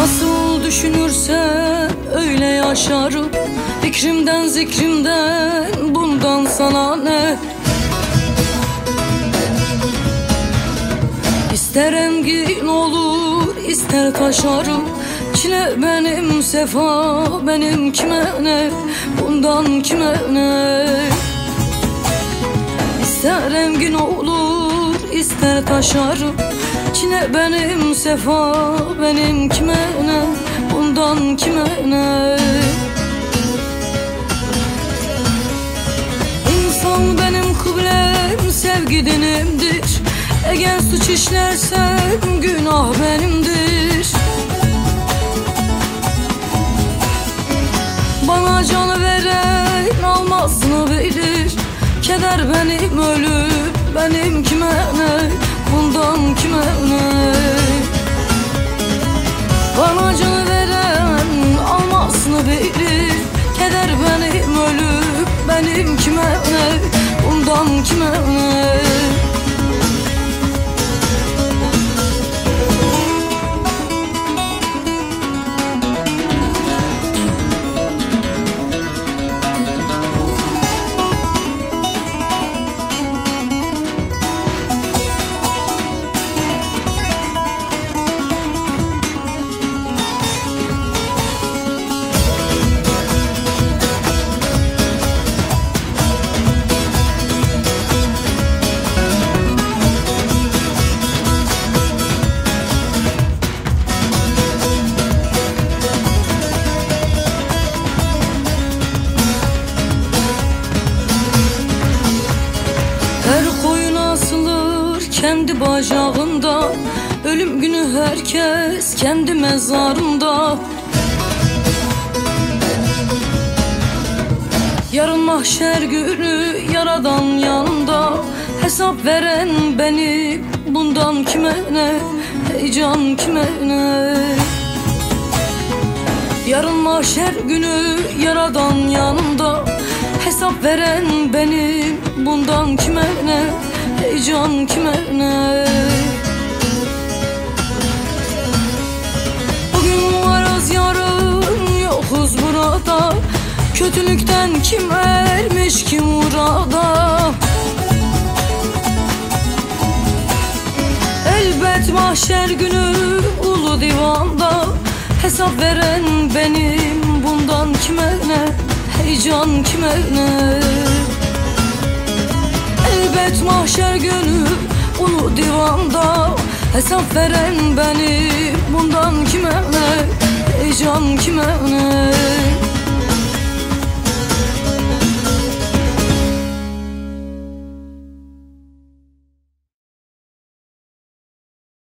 Nasıl düşünürsen öyle yaşarım Fikrimden zikrimden bundan sana ne? İster emgin olur ister taşarım Çile benim sefa benim kime ne? Bundan kime ne? İster emgin olur ister taşarım benim sefa benim kime ne? Bundan kime ne? İnsan benim kıblem sevgi dinimdir. Eğer suç işlersen günah benimdir. Bana canı veren almasını bilir? Keder benim ölüm benim Bundan kendi bacağında Ölüm günü herkes kendi mezarında Yarın mahşer günü yaradan yanında Hesap veren beni bundan kime ne? Heyecan kime ne? Yarın mahşer günü yaradan yanımda. Hesap veren benim bundan kime ne Heyecan kime ne? Bugün varız yarın yokuz burada. Kötülükten kim ermiş kim burada? Elbet mahşer günü ulu divanda. Hesap veren benim bundan kime ne? Heyecan kime ne Elbet mahşer günü ulu divanda. Hesap veren benim bundan kime ne? Heyecan kime ne